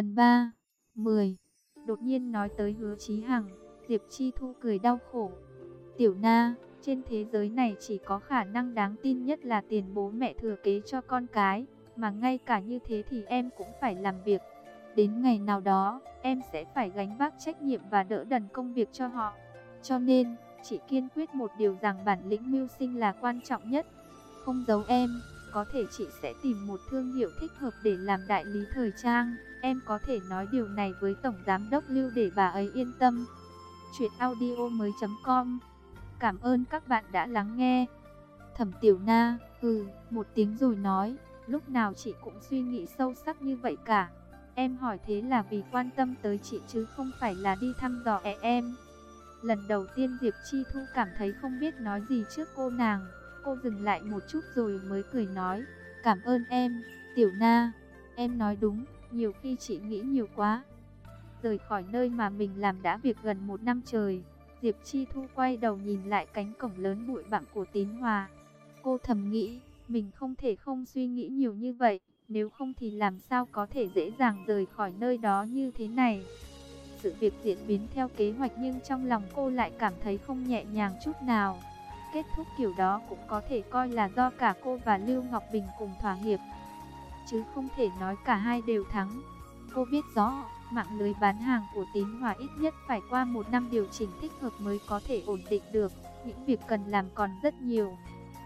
Phần 3 10 Đột nhiên nói tới hứa Chí Hằng, Diệp Chi Thu cười đau khổ. Tiểu Na, trên thế giới này chỉ có khả năng đáng tin nhất là tiền bố mẹ thừa kế cho con cái, mà ngay cả như thế thì em cũng phải làm việc. Đến ngày nào đó, em sẽ phải gánh vác trách nhiệm và đỡ đần công việc cho họ. Cho nên, chị kiên quyết một điều rằng bản lĩnh mưu sinh là quan trọng nhất. Không giấu em, có thể chị sẽ tìm một thương hiệu thích hợp để làm đại lý thời trang. Em có thể nói điều này với Tổng Giám đốc Lưu để bà ấy yên tâm. Chuyện audio mới com Cảm ơn các bạn đã lắng nghe. Thẩm Tiểu Na, ừ, một tiếng rồi nói, lúc nào chị cũng suy nghĩ sâu sắc như vậy cả. Em hỏi thế là vì quan tâm tới chị chứ không phải là đi thăm dò e em. Lần đầu tiên Diệp Chi Thu cảm thấy không biết nói gì trước cô nàng. Cô dừng lại một chút rồi mới cười nói, cảm ơn em, Tiểu Na. Em nói đúng, nhiều khi chị nghĩ nhiều quá. Rời khỏi nơi mà mình làm đã việc gần một năm trời, Diệp Chi Thu quay đầu nhìn lại cánh cổng lớn bụi bặm của Tín Hòa. Cô thầm nghĩ, mình không thể không suy nghĩ nhiều như vậy, nếu không thì làm sao có thể dễ dàng rời khỏi nơi đó như thế này. Sự việc diễn biến theo kế hoạch nhưng trong lòng cô lại cảm thấy không nhẹ nhàng chút nào. Kết thúc kiểu đó cũng có thể coi là do cả cô và Lưu Ngọc Bình cùng thỏa hiệp. Chứ không thể nói cả hai đều thắng. Cô biết rõ, mạng lưới bán hàng của Tín Hòa ít nhất phải qua một năm điều chỉnh thích hợp mới có thể ổn định được. Những việc cần làm còn rất nhiều.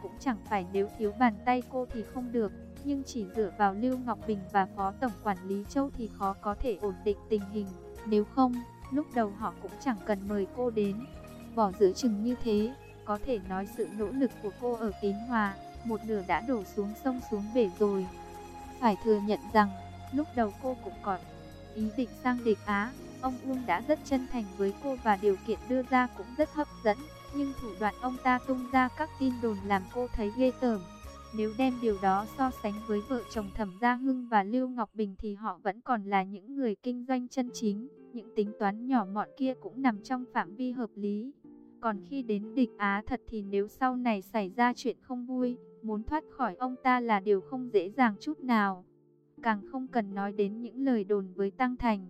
Cũng chẳng phải nếu thiếu bàn tay cô thì không được. Nhưng chỉ dựa vào Lưu Ngọc Bình và Phó Tổng Quản lý Châu thì khó có thể ổn định tình hình. Nếu không, lúc đầu họ cũng chẳng cần mời cô đến. Bỏ giữa chừng như thế, có thể nói sự nỗ lực của cô ở Tín Hòa, một nửa đã đổ xuống sông xuống bể rồi. Phải thừa nhận rằng, lúc đầu cô cũng có ý định sang địch Á, ông Uông đã rất chân thành với cô và điều kiện đưa ra cũng rất hấp dẫn. Nhưng thủ đoạn ông ta tung ra các tin đồn làm cô thấy ghê tởm. Nếu đem điều đó so sánh với vợ chồng Thẩm Gia Hưng và Lưu Ngọc Bình thì họ vẫn còn là những người kinh doanh chân chính. Những tính toán nhỏ mọn kia cũng nằm trong phạm vi hợp lý. Còn khi đến địch Á thật thì nếu sau này xảy ra chuyện không vui, muốn thoát khỏi ông ta là điều không dễ dàng chút nào. Càng không cần nói đến những lời đồn với Tăng Thành.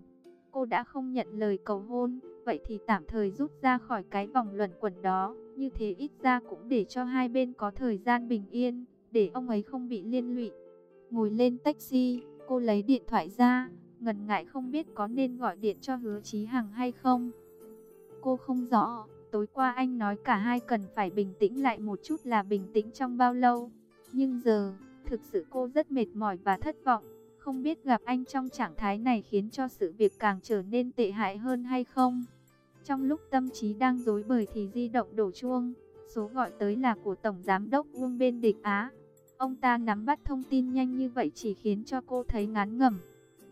Cô đã không nhận lời cầu hôn, vậy thì tạm thời rút ra khỏi cái vòng luẩn quẩn đó. Như thế ít ra cũng để cho hai bên có thời gian bình yên, để ông ấy không bị liên lụy. Ngồi lên taxi, cô lấy điện thoại ra, ngần ngại không biết có nên gọi điện cho hứa Chí Hằng hay không. Cô không rõ, Tối qua anh nói cả hai cần phải bình tĩnh lại một chút là bình tĩnh trong bao lâu. Nhưng giờ, thực sự cô rất mệt mỏi và thất vọng. Không biết gặp anh trong trạng thái này khiến cho sự việc càng trở nên tệ hại hơn hay không. Trong lúc tâm trí đang rối bời thì di động đổ chuông. Số gọi tới là của Tổng Giám đốc Uông bên địch Á. Ông ta nắm bắt thông tin nhanh như vậy chỉ khiến cho cô thấy ngán ngẩm.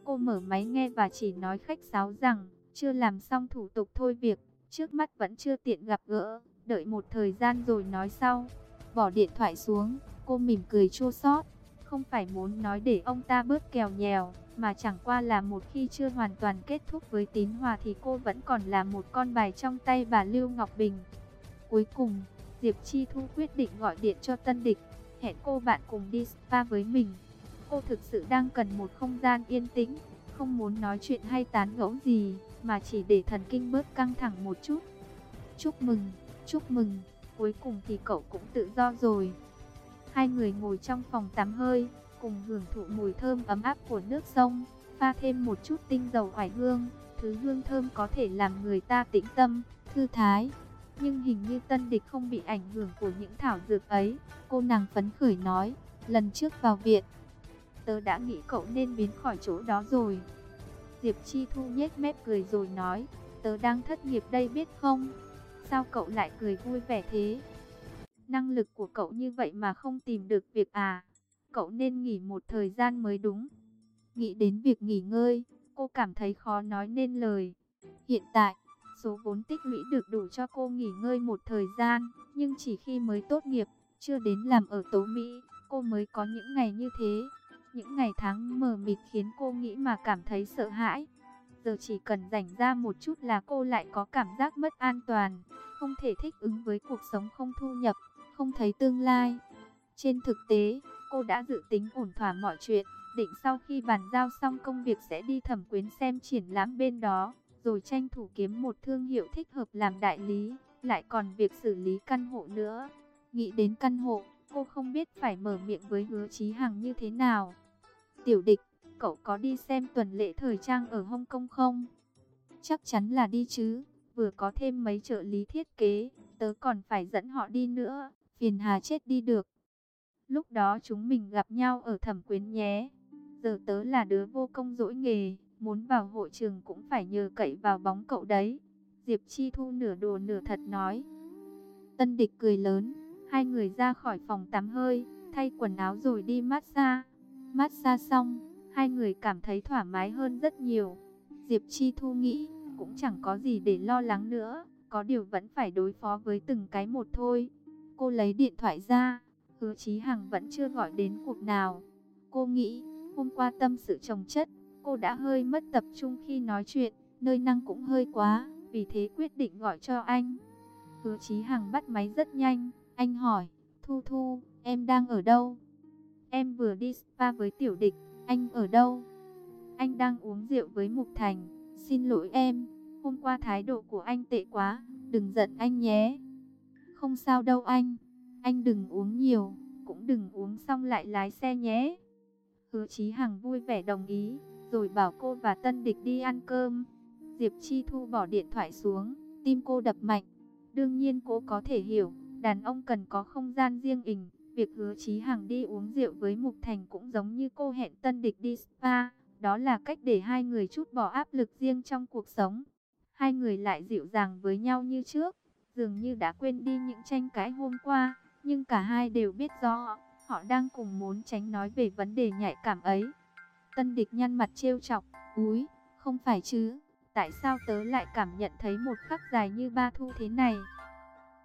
Cô mở máy nghe và chỉ nói khách sáo rằng chưa làm xong thủ tục thôi việc. Trước mắt vẫn chưa tiện gặp gỡ, đợi một thời gian rồi nói sau. Bỏ điện thoại xuống, cô mỉm cười chua xót. Không phải muốn nói để ông ta bớt kèo nhèo, mà chẳng qua là một khi chưa hoàn toàn kết thúc với tín hòa thì cô vẫn còn là một con bài trong tay bà Lưu Ngọc Bình. Cuối cùng, Diệp Chi Thu quyết định gọi điện cho tân địch, hẹn cô bạn cùng đi spa với mình. Cô thực sự đang cần một không gian yên tĩnh, không muốn nói chuyện hay tán gẫu gì mà chỉ để thần kinh bớt căng thẳng một chút. Chúc mừng, chúc mừng, cuối cùng thì cậu cũng tự do rồi. Hai người ngồi trong phòng tắm hơi, cùng hưởng thụ mùi thơm ấm áp của nước sông, pha thêm một chút tinh dầu oải hương, thứ hương thơm có thể làm người ta tĩnh tâm, thư thái. Nhưng hình như tân địch không bị ảnh hưởng của những thảo dược ấy, cô nàng phấn khởi nói, lần trước vào viện, tớ đã nghĩ cậu nên biến khỏi chỗ đó rồi. Diệp Chi Thu nhếch mép cười rồi nói, tớ đang thất nghiệp đây biết không? Sao cậu lại cười vui vẻ thế? Năng lực của cậu như vậy mà không tìm được việc à? Cậu nên nghỉ một thời gian mới đúng. Nghĩ đến việc nghỉ ngơi, cô cảm thấy khó nói nên lời. Hiện tại, số vốn tích lũy được đủ cho cô nghỉ ngơi một thời gian, nhưng chỉ khi mới tốt nghiệp, chưa đến làm ở Tố Mỹ, cô mới có những ngày như thế. Những ngày tháng mờ mịt khiến cô nghĩ mà cảm thấy sợ hãi. Giờ chỉ cần rảnh ra một chút là cô lại có cảm giác mất an toàn, không thể thích ứng với cuộc sống không thu nhập, không thấy tương lai. Trên thực tế, cô đã dự tính ổn thỏa mọi chuyện, định sau khi bàn giao xong công việc sẽ đi thẩm quyến xem triển lãm bên đó, rồi tranh thủ kiếm một thương hiệu thích hợp làm đại lý, lại còn việc xử lý căn hộ nữa. Nghĩ đến căn hộ, cô không biết phải mở miệng với hứa Chí Hằng như thế nào. Tiểu địch, cậu có đi xem tuần lễ thời trang ở Hong Kong không? Chắc chắn là đi chứ, vừa có thêm mấy trợ lý thiết kế, tớ còn phải dẫn họ đi nữa, phiền hà chết đi được. Lúc đó chúng mình gặp nhau ở thẩm quyến nhé. Giờ tớ là đứa vô công dỗi nghề, muốn vào hội trường cũng phải nhờ cậy vào bóng cậu đấy. Diệp Chi Thu nửa đồ nửa thật nói. Tân địch cười lớn, hai người ra khỏi phòng tắm hơi, thay quần áo rồi đi massage. Massage xong, hai người cảm thấy thoải mái hơn rất nhiều. Diệp Chi Thu nghĩ, cũng chẳng có gì để lo lắng nữa, có điều vẫn phải đối phó với từng cái một thôi. Cô lấy điện thoại ra, hứa Chí Hằng vẫn chưa gọi đến cuộc nào. Cô nghĩ, hôm qua tâm sự chồng chất, cô đã hơi mất tập trung khi nói chuyện, nơi năng cũng hơi quá, vì thế quyết định gọi cho anh. Hứa Chí Hằng bắt máy rất nhanh, anh hỏi, Thu Thu, em đang ở đâu? Em vừa đi spa với tiểu địch, anh ở đâu? Anh đang uống rượu với Mục Thành, xin lỗi em, hôm qua thái độ của anh tệ quá, đừng giận anh nhé. Không sao đâu anh, anh đừng uống nhiều, cũng đừng uống xong lại lái xe nhé. Hứa Chí Hằng vui vẻ đồng ý, rồi bảo cô và Tân Địch đi ăn cơm. Diệp Chi Thu bỏ điện thoại xuống, tim cô đập mạnh. Đương nhiên cô có thể hiểu, đàn ông cần có không gian riêng mình Việc hứa Chí Hằng đi uống rượu với Mục Thành cũng giống như cô hẹn Tân Địch đi spa. Đó là cách để hai người chút bỏ áp lực riêng trong cuộc sống. Hai người lại dịu dàng với nhau như trước, dường như đã quên đi những tranh cãi hôm qua. Nhưng cả hai đều biết rõ, họ đang cùng muốn tránh nói về vấn đề nhạy cảm ấy. Tân địch nhăn mặt trêu chọc, úi, không phải chứ, tại sao tớ lại cảm nhận thấy một khắc dài như ba thu thế này?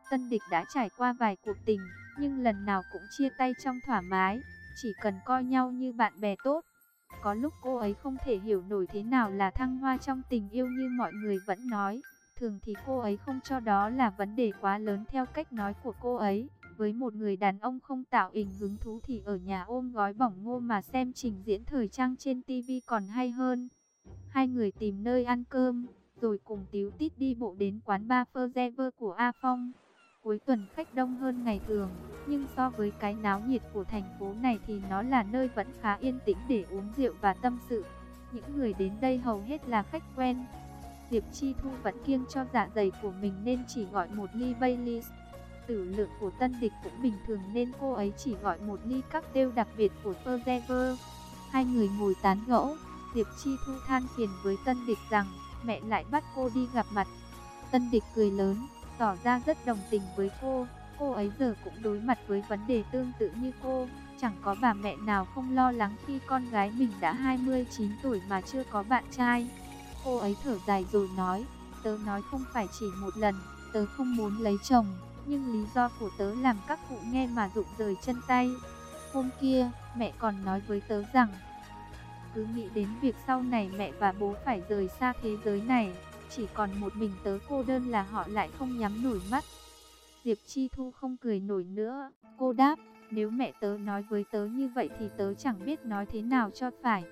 Tân địch đã trải qua vài cuộc tình, nhưng lần nào cũng chia tay trong thoải mái, chỉ cần coi nhau như bạn bè tốt. Có lúc cô ấy không thể hiểu nổi thế nào là thăng hoa trong tình yêu như mọi người vẫn nói. Thường thì cô ấy không cho đó là vấn đề quá lớn theo cách nói của cô ấy. Với một người đàn ông không tạo hình hứng thú thì ở nhà ôm gói bỏng ngô mà xem trình diễn thời trang trên TV còn hay hơn. Hai người tìm nơi ăn cơm, rồi cùng tíu tít đi bộ đến quán bar Forever của A Phong. Cuối tuần khách đông hơn ngày thường, nhưng so với cái náo nhiệt của thành phố này thì nó là nơi vẫn khá yên tĩnh để uống rượu và tâm sự. Những người đến đây hầu hết là khách quen. Diệp Chi Thu vẫn kiêng cho dạ dày của mình nên chỉ gọi một ly Baileys. Tử lượng của tân địch cũng bình thường nên cô ấy chỉ gọi một ly cocktail đặc biệt của Forever. Hai người ngồi tán gẫu, Diệp Chi Thu than phiền với tân địch rằng mẹ lại bắt cô đi gặp mặt. Tân địch cười lớn, tỏ ra rất đồng tình với cô. Cô ấy giờ cũng đối mặt với vấn đề tương tự như cô. Chẳng có bà mẹ nào không lo lắng khi con gái mình đã 29 tuổi mà chưa có bạn trai. Cô ấy thở dài rồi nói, tớ nói không phải chỉ một lần, tớ không muốn lấy chồng, nhưng lý do của tớ làm các cụ nghe mà rụng rời chân tay. Hôm kia, mẹ còn nói với tớ rằng, cứ nghĩ đến việc sau này mẹ và bố phải rời xa thế giới này, chỉ còn một mình tớ cô đơn là họ lại không nhắm nổi mắt. Diệp Chi Thu không cười nổi nữa, cô đáp, nếu mẹ tớ nói với tớ như vậy thì tớ chẳng biết nói thế nào cho phải.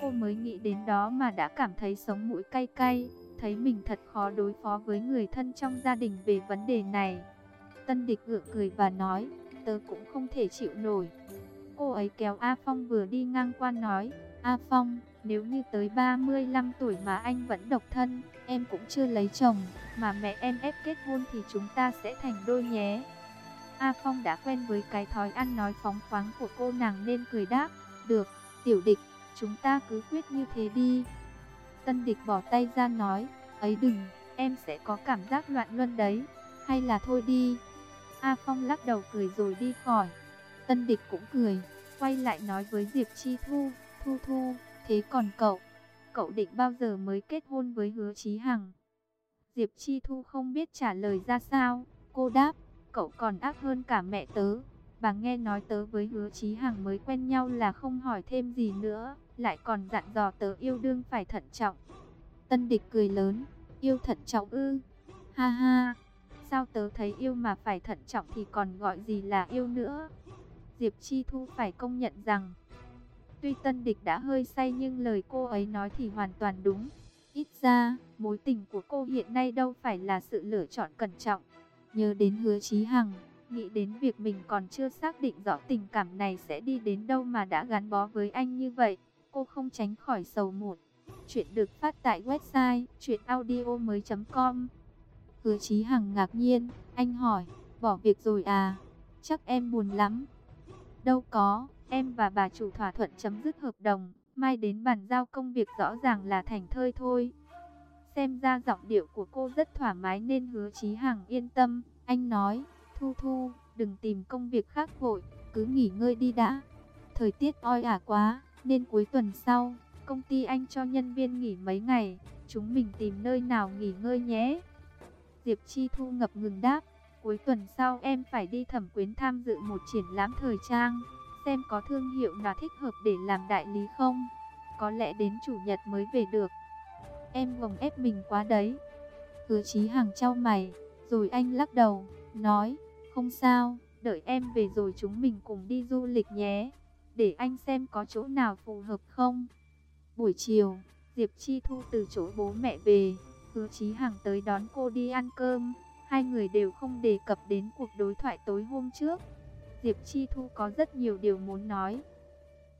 Cô mới nghĩ đến đó mà đã cảm thấy sống mũi cay cay, thấy mình thật khó đối phó với người thân trong gia đình về vấn đề này. Tân địch gượng cười và nói, tớ cũng không thể chịu nổi. Cô ấy kéo A Phong vừa đi ngang qua nói, A Phong, nếu như tới 35 tuổi mà anh vẫn độc thân, em cũng chưa lấy chồng, mà mẹ em ép kết hôn thì chúng ta sẽ thành đôi nhé. A Phong đã quen với cái thói ăn nói phóng khoáng của cô nàng nên cười đáp, được, tiểu địch, chúng ta cứ quyết như thế đi. Tân địch bỏ tay ra nói, ấy đừng, em sẽ có cảm giác loạn luân đấy, hay là thôi đi. A Phong lắc đầu cười rồi đi khỏi. Tân địch cũng cười, quay lại nói với Diệp Chi Thu, Thu Thu, thế còn cậu, cậu định bao giờ mới kết hôn với hứa Chí Hằng? Diệp Chi Thu không biết trả lời ra sao, cô đáp, cậu còn ác hơn cả mẹ tớ. Bà nghe nói tớ với hứa Chí Hằng mới quen nhau là không hỏi thêm gì nữa, lại còn dặn dò tớ yêu đương phải thận trọng. Tân địch cười lớn, yêu thận trọng ư, ha ha, sao tớ thấy yêu mà phải thận trọng thì còn gọi gì là yêu nữa. Diệp Chi Thu phải công nhận rằng, Tuy tân địch đã hơi say nhưng lời cô ấy nói thì hoàn toàn đúng. Ít ra, mối tình của cô hiện nay đâu phải là sự lựa chọn cẩn trọng. Nhớ đến hứa Chí Hằng, nghĩ đến việc mình còn chưa xác định rõ tình cảm này sẽ đi đến đâu mà đã gắn bó với anh như vậy, cô không tránh khỏi sầu muộn. Chuyện được phát tại website chuyenaudio.com Hứa Chí Hằng ngạc nhiên, anh hỏi, bỏ việc rồi à? Chắc em buồn lắm. Đâu có, em và bà chủ thỏa thuận chấm dứt hợp đồng, mai đến bàn giao công việc rõ ràng là thành thơi thôi. Xem ra giọng điệu của cô rất thoải mái nên hứa Chí Hằng yên tâm, anh nói, Thu Thu, đừng tìm công việc khác vội, cứ nghỉ ngơi đi đã. Thời tiết oi ả quá, nên cuối tuần sau, công ty anh cho nhân viên nghỉ mấy ngày, chúng mình tìm nơi nào nghỉ ngơi nhé. Diệp Chi Thu ngập ngừng đáp, cuối tuần sau em phải đi thẩm quyến tham dự một triển lãm thời trang, xem có thương hiệu nào thích hợp để làm đại lý không. Có lẽ đến chủ nhật mới về được. Em gồng ép mình quá đấy. Hứa Chí Hằng trao mày, rồi anh lắc đầu, nói, không sao, đợi em về rồi chúng mình cùng đi du lịch nhé, để anh xem có chỗ nào phù hợp không. Buổi chiều, Diệp Chi Thu từ chỗ bố mẹ về, hứa Chí Hằng tới đón cô đi ăn cơm, hai người đều không đề cập đến cuộc đối thoại tối hôm trước. Diệp Chi Thu có rất nhiều điều muốn nói.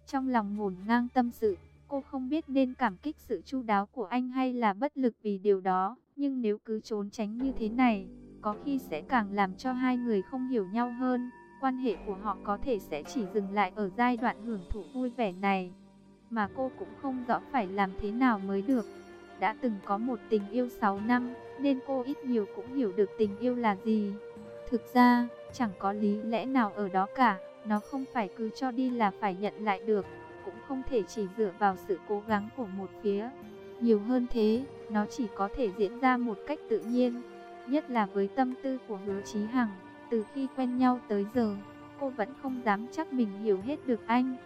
Trong lòng ngổn ngang tâm sự, cô không biết nên cảm kích sự chu đáo của anh hay là bất lực vì điều đó, nhưng nếu cứ trốn tránh như thế này, có khi sẽ càng làm cho hai người không hiểu nhau hơn. Quan hệ của họ có thể sẽ chỉ dừng lại ở giai đoạn hưởng thụ vui vẻ này, mà cô cũng không rõ phải làm thế nào mới được. Đã từng có một tình yêu 6 năm, nên cô ít nhiều cũng hiểu được tình yêu là gì. Thực ra, chẳng có lý lẽ nào ở đó cả, nó không phải cứ cho đi là phải nhận lại được, cũng không thể chỉ dựa vào sự cố gắng của một phía. Nhiều hơn thế, nó chỉ có thể diễn ra một cách tự nhiên nhất là với tâm tư của hứa Chí Hằng. Từ khi quen nhau tới giờ, cô vẫn không dám chắc mình hiểu hết được anh.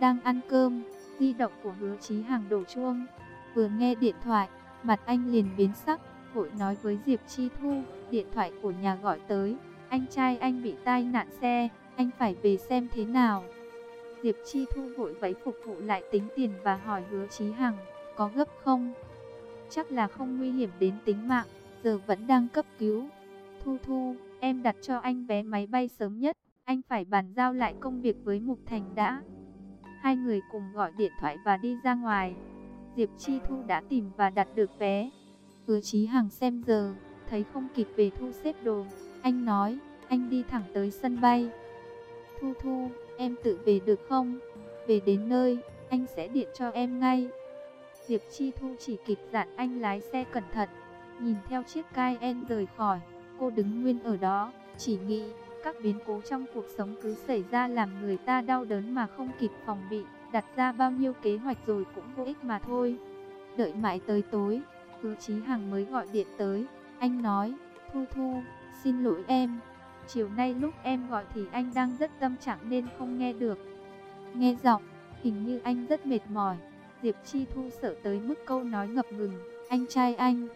Đang ăn cơm, di động của hứa Chí Hằng đổ chuông. Vừa nghe điện thoại, mặt anh liền biến sắc, vội nói với Diệp Chi Thu, điện thoại của nhà gọi tới. Anh trai anh bị tai nạn xe, anh phải về xem thế nào. Diệp Chi Thu vội vẫy phục vụ lại tính tiền và hỏi hứa Chí Hằng, có gấp không? Chắc là không nguy hiểm đến tính mạng giờ vẫn đang cấp cứu. Thu Thu, em đặt cho anh vé máy bay sớm nhất, anh phải bàn giao lại công việc với Mục Thành đã. Hai người cùng gọi điện thoại và đi ra ngoài. Diệp Chi Thu đã tìm và đặt được vé. Hứa Chí Hằng xem giờ, thấy không kịp về thu xếp đồ. Anh nói, anh đi thẳng tới sân bay. Thu Thu, em tự về được không? Về đến nơi, anh sẽ điện cho em ngay. Diệp Chi Thu chỉ kịp dặn anh lái xe cẩn thận. Nhìn theo chiếc Cayenne rời khỏi, cô đứng nguyên ở đó, chỉ nghĩ các biến cố trong cuộc sống cứ xảy ra làm người ta đau đớn mà không kịp phòng bị, đặt ra bao nhiêu kế hoạch rồi cũng vô ích mà thôi. Đợi mãi tới tối, Hứa Chí Hằng mới gọi điện tới, anh nói, Thu Thu, xin lỗi em, chiều nay lúc em gọi thì anh đang rất tâm trạng nên không nghe được. Nghe giọng, hình như anh rất mệt mỏi, Diệp Chi Thu sợ tới mức câu nói ngập ngừng, anh trai anh,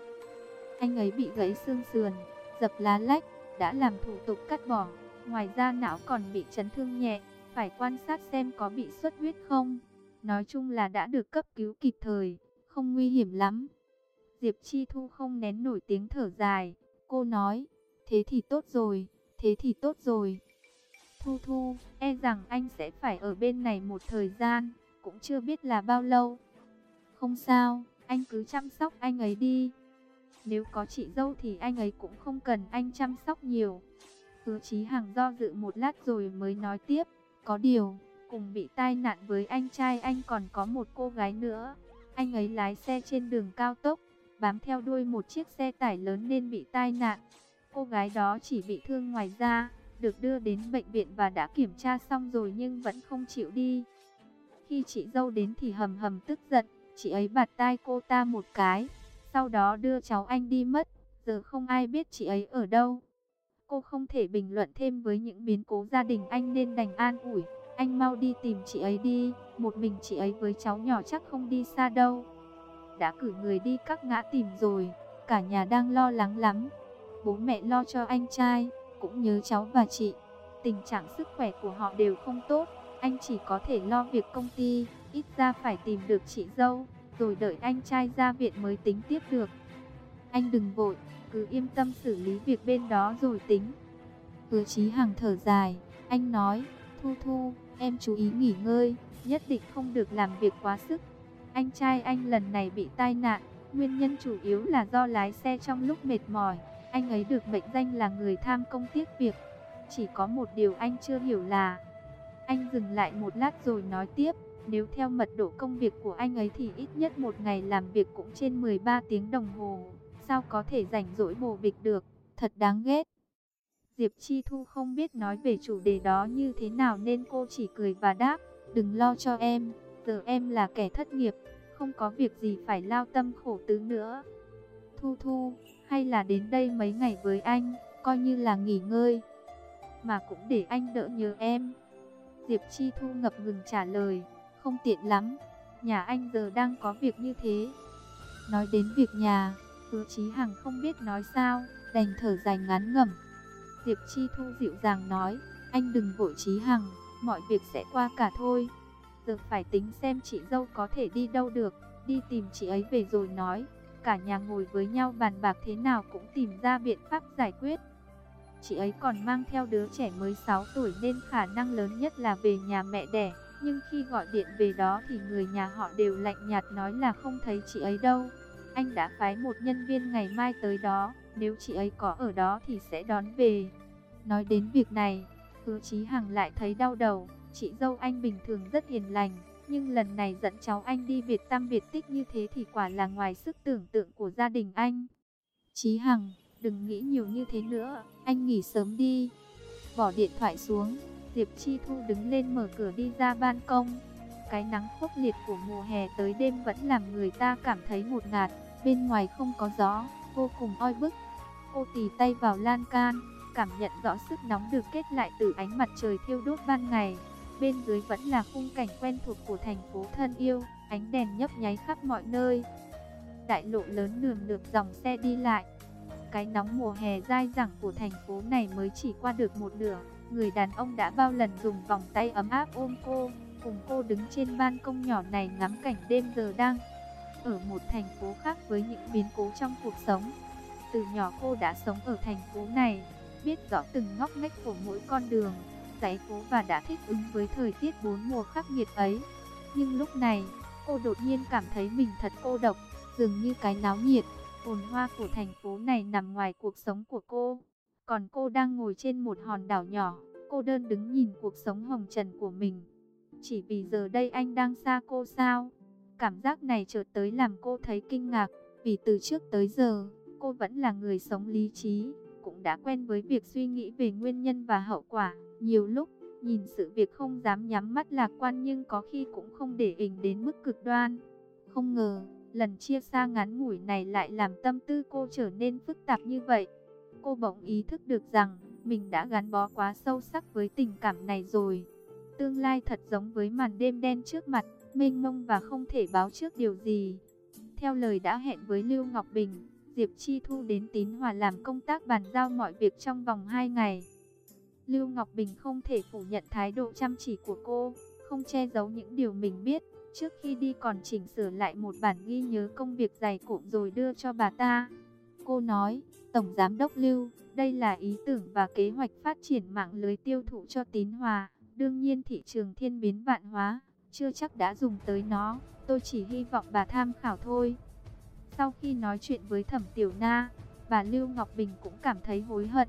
anh ấy bị gãy xương sườn, dập lá lách, đã làm thủ tục cắt bỏ. Ngoài ra não còn bị chấn thương nhẹ, phải quan sát xem có bị xuất huyết không. Nói chung là đã được cấp cứu kịp thời, không nguy hiểm lắm. Diệp Chi Thu không nén nổi tiếng thở dài. Cô nói, thế thì tốt rồi, thế thì tốt rồi. Thu Thu, e rằng anh sẽ phải ở bên này một thời gian, cũng chưa biết là bao lâu. Không sao, anh cứ chăm sóc anh ấy đi. Nếu có chị dâu thì anh ấy cũng không cần anh chăm sóc nhiều. Hứa Chí Hằng do dự một lát rồi mới nói tiếp. Có điều, cùng bị tai nạn với anh trai anh còn có một cô gái nữa. Anh ấy lái xe trên đường cao tốc, bám theo đuôi một chiếc xe tải lớn nên bị tai nạn. Cô gái đó chỉ bị thương ngoài da, được đưa đến bệnh viện và đã kiểm tra xong rồi nhưng vẫn không chịu đi. Khi chị dâu đến thì hầm hầm tức giận, chị ấy bạt tai cô ta một cái, sau đó đưa cháu anh đi mất, giờ không ai biết chị ấy ở đâu. Cô không thể bình luận thêm với những biến cố gia đình anh nên đành an ủi. Anh mau đi tìm chị ấy đi, một mình chị ấy với cháu nhỏ chắc không đi xa đâu. Đã cử người đi các ngã tìm rồi, cả nhà đang lo lắng lắm. Bố mẹ lo cho anh trai, cũng nhớ cháu và chị. Tình trạng sức khỏe của họ đều không tốt, anh chỉ có thể lo việc công ty, ít ra phải tìm được chị dâu, rồi đợi anh trai ra viện mới tính tiếp được. Anh đừng vội, cứ yên tâm xử lý việc bên đó rồi tính. Hứa Chí Hằng thở dài, anh nói, Thu Thu, em chú ý nghỉ ngơi, nhất định không được làm việc quá sức. Anh trai anh lần này bị tai nạn, nguyên nhân chủ yếu là do lái xe trong lúc mệt mỏi. Anh ấy được mệnh danh là người tham công tiếc việc. Chỉ có một điều anh chưa hiểu là... Anh dừng lại một lát rồi nói tiếp, nếu theo mật độ công việc của anh ấy thì ít nhất một ngày làm việc cũng trên 13 tiếng đồng hồ. Sao có thể rảnh rỗi bồ bịch được, thật đáng ghét. Diệp Chi Thu không biết nói về chủ đề đó như thế nào nên cô chỉ cười và đáp, đừng lo cho em, giờ em là kẻ thất nghiệp, không có việc gì phải lao tâm khổ tứ nữa. Thu Thu, hay là đến đây mấy ngày với anh, coi như là nghỉ ngơi, mà cũng để anh đỡ nhớ em. Diệp Chi Thu ngập ngừng trả lời, không tiện lắm, nhà anh giờ đang có việc như thế. Nói đến việc nhà, Hứa Chí Hằng không biết nói sao, đành thở dài ngắn ngẩm. Diệp Chi Thu dịu dàng nói, anh đừng vội Chí Hằng, mọi việc sẽ qua cả thôi. Giờ phải tính xem chị dâu có thể đi đâu được, đi tìm chị ấy về rồi nói. Cả nhà ngồi với nhau bàn bạc thế nào cũng tìm ra biện pháp giải quyết. Chị ấy còn mang theo đứa trẻ mới 6 tuổi nên khả năng lớn nhất là về nhà mẹ đẻ. Nhưng khi gọi điện về đó thì người nhà họ đều lạnh nhạt nói là không thấy chị ấy đâu. Anh đã phái một nhân viên ngày mai tới đó, nếu chị ấy có ở đó thì sẽ đón về. Nói đến việc này, hứa Chí Hằng lại thấy đau đầu, chị dâu anh bình thường rất hiền lành, nhưng lần này dẫn cháu anh đi Việt Tam Việt Tích như thế thì quả là ngoài sức tưởng tượng của gia đình anh. Chí Hằng, đừng nghĩ nhiều như thế nữa, anh nghỉ sớm đi. Bỏ điện thoại xuống, Diệp Chi Thu đứng lên mở cửa đi ra ban công. Cái nắng khốc liệt của mùa hè tới đêm vẫn làm người ta cảm thấy một ngạt, bên ngoài không có gió, vô cùng oi bức. Cô tì tay vào lan can, cảm nhận rõ sức nóng được kết lại từ ánh mặt trời thiêu đốt ban ngày. Bên dưới vẫn là khung cảnh quen thuộc của thành phố thân yêu, ánh đèn nhấp nháy khắp mọi nơi. Đại lộ lớn nườm nượp dòng xe đi lại. Cái nóng mùa hè dai dẳng của thành phố này mới chỉ qua được một nửa. Người đàn ông đã bao lần dùng vòng tay ấm áp ôm cô, cùng cô đứng trên ban công nhỏ này ngắm cảnh đêm giờ đang ở một thành phố khác với những biến cố trong cuộc sống. Từ nhỏ cô đã sống ở thành phố này, biết rõ từng ngóc ngách của mỗi con đường, giấy phố và đã thích ứng với thời tiết bốn mùa khắc nghiệt ấy. Nhưng lúc này, cô đột nhiên cảm thấy mình thật cô độc, dường như cái náo nhiệt, phồn hoa của thành phố này nằm ngoài cuộc sống của cô. Còn cô đang ngồi trên một hòn đảo nhỏ, cô đơn đứng nhìn cuộc sống hồng trần của mình. Chỉ vì giờ đây anh đang xa cô sao? Cảm giác này chợt tới làm cô thấy kinh ngạc, vì từ trước tới giờ, cô vẫn là người sống lý trí, cũng đã quen với việc suy nghĩ về nguyên nhân và hậu quả. Nhiều lúc, nhìn sự việc không dám nhắm mắt lạc quan nhưng có khi cũng không để hình đến mức cực đoan. Không ngờ, lần chia xa ngắn ngủi này lại làm tâm tư cô trở nên phức tạp như vậy. Cô bỗng ý thức được rằng, mình đã gắn bó quá sâu sắc với tình cảm này rồi. Tương lai thật giống với màn đêm đen trước mặt, mênh mông và không thể báo trước điều gì. Theo lời đã hẹn với Lưu Ngọc Bình, Diệp Chi Thu đến Tín Hòa làm công tác bàn giao mọi việc trong vòng 2 ngày. Lưu Ngọc Bình không thể phủ nhận thái độ chăm chỉ của cô, không che giấu những điều mình biết. Trước khi đi còn chỉnh sửa lại một bản ghi nhớ công việc dày cộm rồi đưa cho bà ta. Cô nói, Tổng Giám Đốc Lưu, đây là ý tưởng và kế hoạch phát triển mạng lưới tiêu thụ cho Tín Hòa. Đương nhiên thị trường thiên biến vạn hóa, chưa chắc đã dùng tới nó, tôi chỉ hy vọng bà tham khảo thôi. Sau khi nói chuyện với Thẩm Tiểu Na, bà Lưu Ngọc Bình cũng cảm thấy hối hận.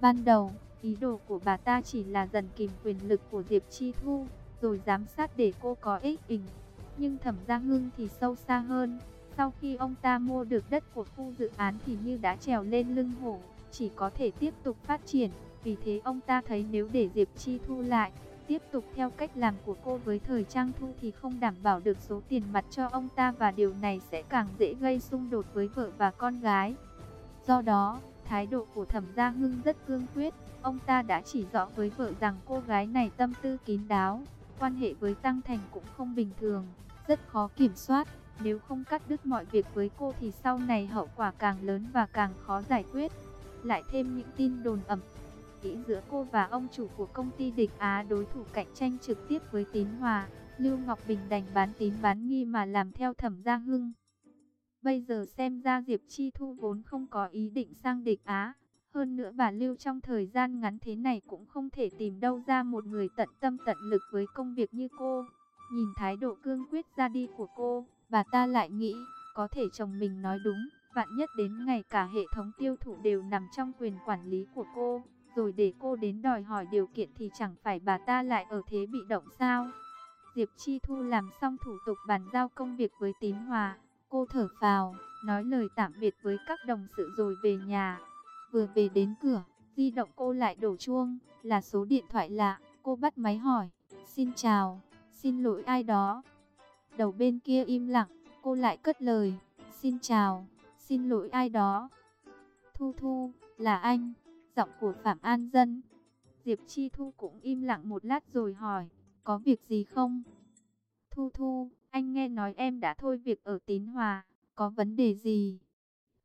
Ban đầu, ý đồ của bà ta chỉ là dần kìm quyền lực của Diệp Chi Thu, rồi giám sát để cô có ích ỉnh. Nhưng Thẩm Gia Hưng thì sâu xa hơn. Sau khi ông ta mua được đất của khu dự án thì như đã trèo lên lưng hổ, chỉ có thể tiếp tục phát triển. Vì thế ông ta thấy nếu để Diệp Chi Thu lại, tiếp tục theo cách làm của cô với thời trang thu thì không đảm bảo được số tiền mặt cho ông ta và điều này sẽ càng dễ gây xung đột với vợ và con gái. Do đó, thái độ của Thẩm Gia Hưng rất cương quyết, ông ta đã chỉ rõ với vợ rằng cô gái này tâm tư kín đáo, quan hệ với Tăng Thành cũng không bình thường, rất khó kiểm soát. Nếu không cắt đứt mọi việc với cô thì sau này hậu quả càng lớn và càng khó giải quyết. Lại thêm những tin đồn ẩm kỹ giữa cô và ông chủ của công ty địch Á đối thủ cạnh tranh trực tiếp với Tín Hòa, Lưu Ngọc Bình đành bán tín bán nghi mà làm theo thẩm gia hưng. Bây giờ xem ra Diệp Chi Thu vốn không có ý định sang địch Á. Hơn nữa bà Lưu trong thời gian ngắn thế này cũng không thể tìm đâu ra một người tận tâm tận lực với công việc như cô. Nhìn thái độ cương quyết ra đi của cô, bà ta lại nghĩ, có thể chồng mình nói đúng, vạn nhất đến ngày cả hệ thống tiêu thụ đều nằm trong quyền quản lý của cô, rồi để cô đến đòi hỏi điều kiện thì chẳng phải bà ta lại ở thế bị động sao. Diệp Chi Thu làm xong thủ tục bàn giao công việc với Tín Hòa, cô thở phào, nói lời tạm biệt với các đồng sự rồi về nhà. Vừa về đến cửa, di động cô lại đổ chuông, là số điện thoại lạ, cô bắt máy hỏi, xin chào, xin lỗi ai đó. Đầu bên kia im lặng, cô lại cất lời, xin chào, xin lỗi ai đó. Thu Thu, là anh, giọng của Phạm An Dân. Diệp Chi Thu cũng im lặng một lát rồi hỏi, có việc gì không? Thu Thu, anh nghe nói em đã thôi việc ở Tín Hòa, có vấn đề gì?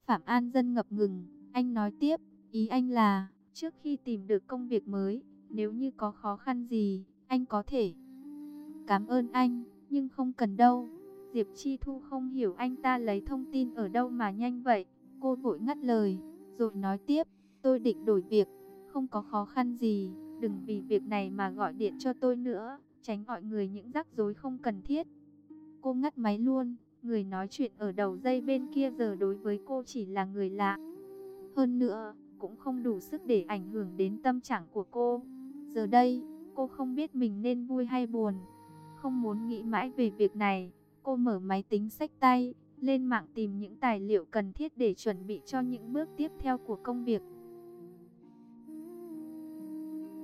Phạm An Dân ngập ngừng, anh nói tiếp, ý anh là, trước khi tìm được công việc mới, nếu như có khó khăn gì, anh có thể. Cảm ơn anh, nhưng không cần đâu. Diệp Chi Thu không hiểu anh ta lấy thông tin ở đâu mà nhanh vậy. Cô vội ngắt lời, rồi nói tiếp, tôi định đổi việc, không có khó khăn gì, đừng vì việc này mà gọi điện cho tôi nữa, tránh mọi người những rắc rối không cần thiết. Cô ngắt máy luôn, người nói chuyện ở đầu dây bên kia giờ đối với cô chỉ là người lạ. Hơn nữa, cũng không đủ sức để ảnh hưởng đến tâm trạng của cô. Giờ đây, cô không biết mình nên vui hay buồn. Không muốn nghĩ mãi về việc này, cô mở máy tính sách tay, lên mạng tìm những tài liệu cần thiết để chuẩn bị cho những bước tiếp theo của công việc.